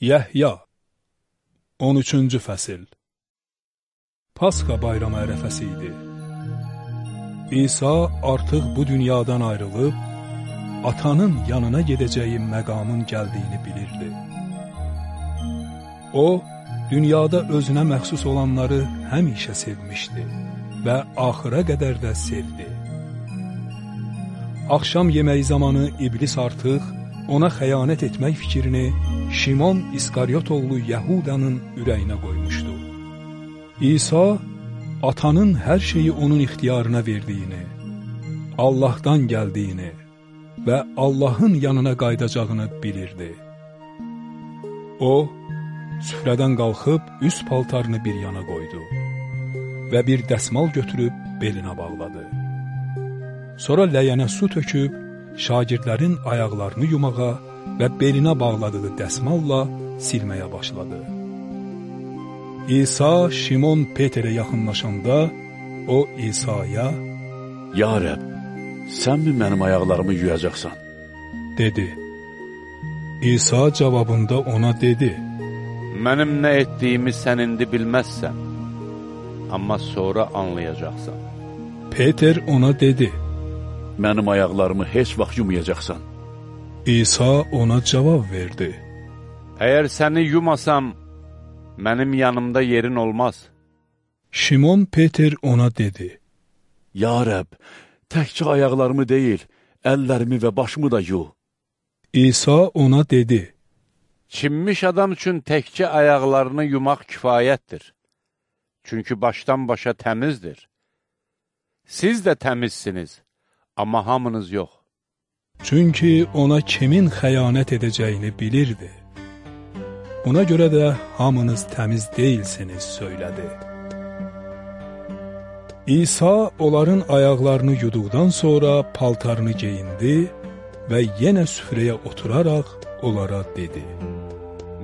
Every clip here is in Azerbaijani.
Yəhya 13-cü fəsil Pasxa bayramı ərəfəsi idi. İsa artıq bu dünyadan ayrılıb, atanın yanına gedəcəyi məqamın gəldiyini bilirdi. O, dünyada özünə məxsus olanları həmişə sevmişdi və axıra qədər də sevdi. Axşam yeməyi zamanı iblis artıq ona xəyanət etmək fikrini Şimon İskaryot oğlu Yəhudanın ürəyinə qoymuşdu. İsa atanın hər şeyi onun ixtiyarına verdiyini, Allahdan gəldiyini və Allahın yanına qaydacağını bilirdi. O, süfrədən qalxıb üst paltarını bir yana qoydu və bir dəsmal götürüb belinə bağladı. Sonra ləyənə su töküb, şagirdlərin ayaqlarını yumağa və belinə bağladığı dəsmalla silməyə başladı. İsa Şimon Peterə yaxınlaşanda, o İsa'ya, Ya Rəb, sən mi mənim ayaqlarımı yuyacaqsan? dedi. İsa cavabında ona dedi, Mənim nə etdiyimi sən indi bilməzsən, amma sonra anlayacaqsan. Peter ona dedi, Mənim ayaqlarımı heç vaxt yumayacaqsan. İsa ona cavab verdi. Əgər səni yumasam, mənim yanımda yerin olmaz. Şimon Peter ona dedi, Ya Rəb, təkcə ayaqlarımı deyil, əllərimi və başımı da yu. İsa ona dedi, Çinmiş adam üçün təkcə ayaqlarını yumaq kifayətdir. Çünki başdan başa təmizdir. Siz də təmizsiniz, amma hamınız yox. çünki ona kimin xəyanət edəcəyini bilirdi. Buna görə də hamınız təmiz deyilsiniz, söylədi. İsa onların ayaqlarını yuduqdan sonra paltarını geyindi və yenə süfrəyə oturaraq onlara dedi.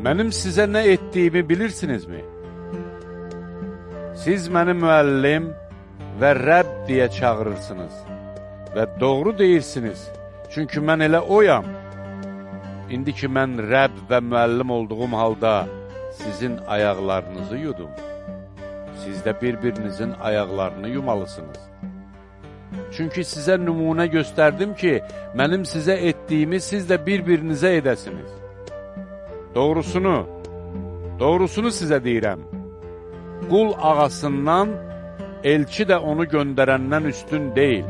Mənim sizə nə etdiyimi bilirsinizmi? Siz məni müəllim və Rəbb deyə çağırırsınız və doğru deyirsiniz, çünki mən elə oyam. İndi ki, mən Rəbb və müəllim olduğum halda sizin ayaqlarınızı yudum. Siz də bir-birinizin ayaqlarını yumalısınız. Çünki sizə nümunə göstərdim ki, mənim sizə etdiyimi siz də bir-birinizə edəsiniz. Doğrusunu, doğrusunu sizə deyirəm. Qul ağasından, elçi də onu göndərəndən üstün deyil.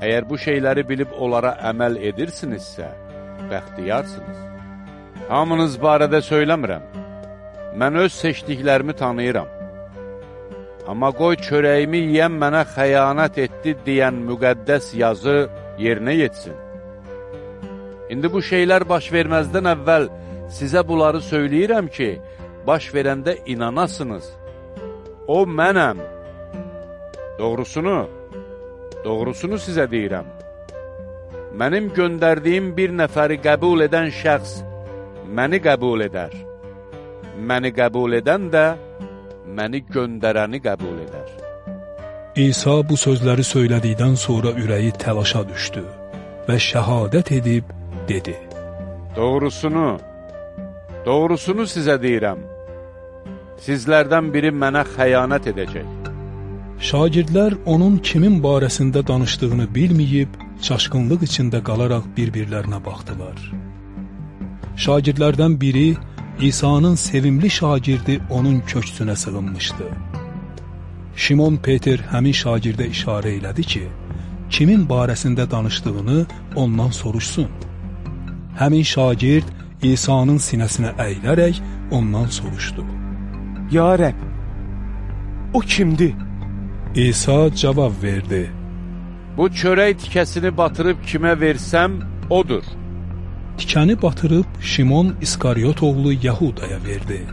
Əgər bu şeyləri bilib onlara əməl edirsinizsə, bəxtiyarsınız. Hamınız barədə söyləmirəm. Mən öz seçdiklərimi tanıyıram. Amma qoy çörəyimi yiyən mənə xəyanət etdi deyən müqəddəs yazı yerinə yetsin. İndi bu şeylər baş verməzdən əvvəl sizə bunları söyləyirəm ki, baş verəndə inanasınız. O mənəm. Doğrusunu, doğrusunu sizə deyirəm. Mənim göndərdiyim bir nəfəri qəbul edən şəxs məni qəbul edər. Məni qəbul edən də məni göndərəni qəbul edər. İsa bu sözləri söylədikdən sonra ürəyi təlaşa düşdü və şəhadət edib dedi. Doğrusunu, doğrusunu sizə deyirəm. Sizlərdən biri mənə xəyanət edəcək. Şagirdlər onun kimin barəsində danışdığını bilməyib, çaşqınlıq içində qalaraq bir-birlərinə baxdılar. Şagirdlərdən biri İsa'nın sevimli şagirdi onun köksünə sığınmışdı. Şimon Peter həmin şagirdə işarə elədi ki, kimin barəsində danışdığını ondan soruşsun. Həmin şagird İsa'nın sinəsinə əyilərək ondan soruşdu. Ya Rəbb, o kimdir? İsa cavab verdi. Bu çörək tikəsini batırıb kimə versəm, odur. Tikəni batırıb Şimon İskaryot oğlu Yahudaya verdi.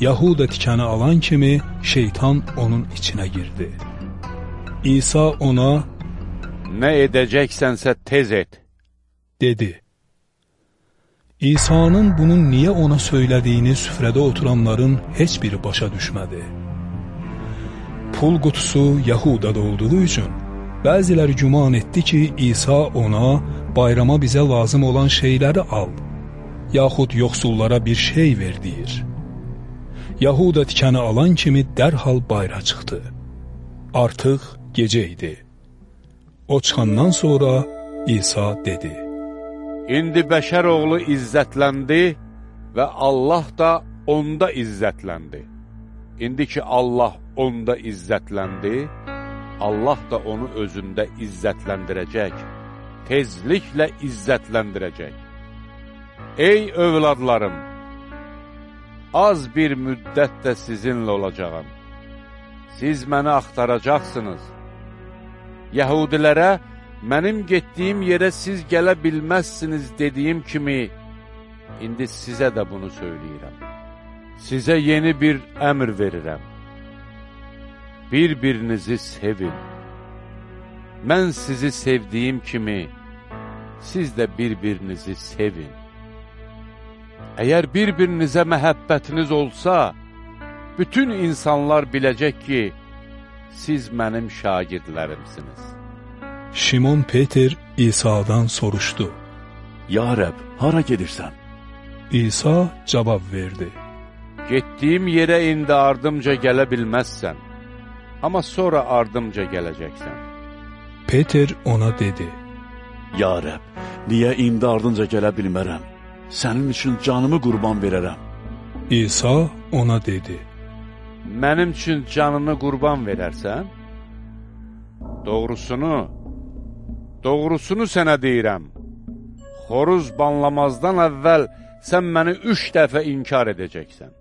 Yahuda tikəni alan kimi şeytan onun içinə girdi. İsa ona Nə edəcəksənsə tez et. dedi. İsa'nın bunu niyə ona söylədiyini süfrədə oturanların heç biri başa düşmədi. Pul qutusu Yahudada olduğu üçün bəziləri güman etdi ki, İsa ona bayrama bizə lazım olan şeyləri al. yaxud yoxsullara bir şey ver deyir. Yahuda tikəni alan kimi dərhal bayra çıxdı. Artıq gecə idi. O çıxandan sonra İsa dedi, İndi bəşər oğlu izzətləndi və Allah da onda izzətləndi. İndi ki Allah onda izzətləndi, Allah da onu özündə izzətləndirəcək, tezliklə izzətləndirəcək. Ey övladlarım, az bir müddət də sizinlə olacağım. Siz məni axtaracaqsınız. Yəhudilərə, mənim getdiyim yerə siz gələ bilməzsiniz dediyim kimi, indi sizə də bunu söyləyirəm. Sizə yeni bir əmr verirəm. Bir-birinizi sevin. Mən sizi sevdiyim kimi, siz də bir-birinizi sevin. Əgər bir-birinizə məhəbbətiniz olsa, bütün insanlar biləcək ki, siz mənim şagirdlərimsiniz. Şimon Peter İsa'dan soruşdu. Ya Rəb, hara gedirsən? İsa cavab verdi. Getdiyim yerə indi ardımca gələ bilməzsən, amma sonra ardımca gələcəksən. Peter ona dedi. Ya Rəb, niyə indi ardınca gələ bilmərəm? Sənin üçün canımı qurban verərəm. İsa ona dedi. Mənim üçün canını qurban verərsən? Doğrusunu, doğrusunu sənə deyirəm. Xoruz banlamazdan əvvəl sən məni üç dəfə inkar edəcəksən.